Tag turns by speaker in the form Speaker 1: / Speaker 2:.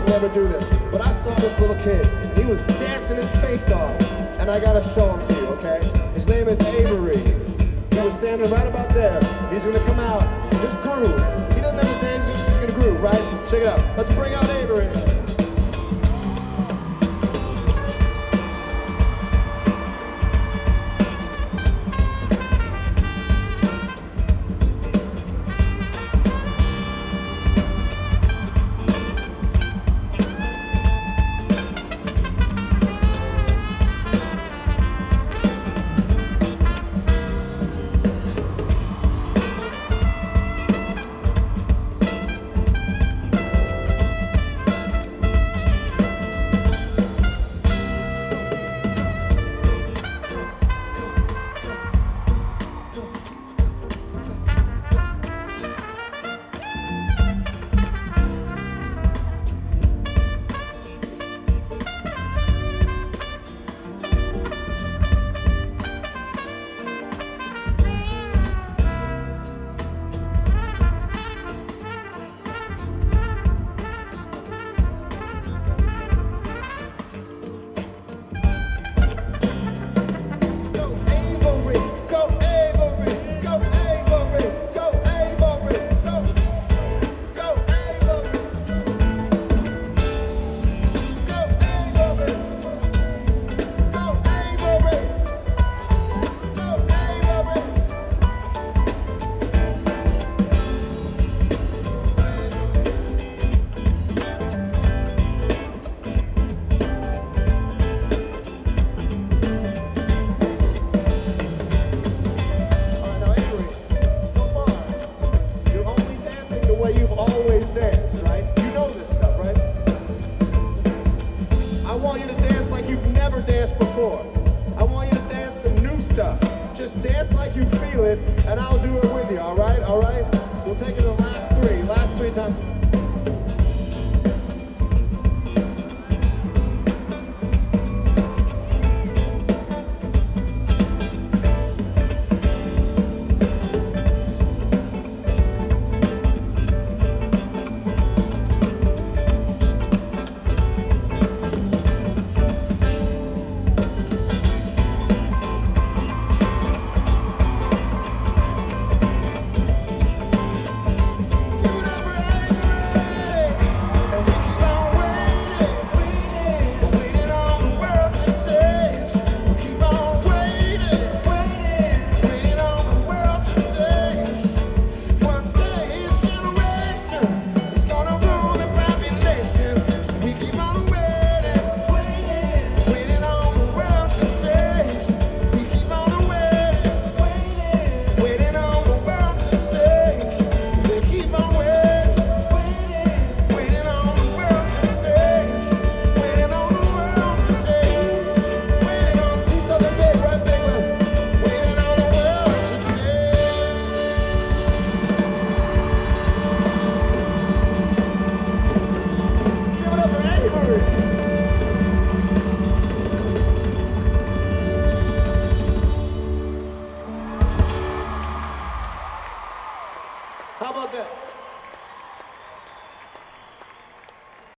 Speaker 1: I'd never do this, but I saw this little kid, and he was dancing his face off, and I gotta show him to you, okay? His name is Avery. He was standing right about there. He's gonna come out just groove. He doesn't have to dance, he's just gonna groove, right? Check it out. Let's bring out Avery. it, and I'll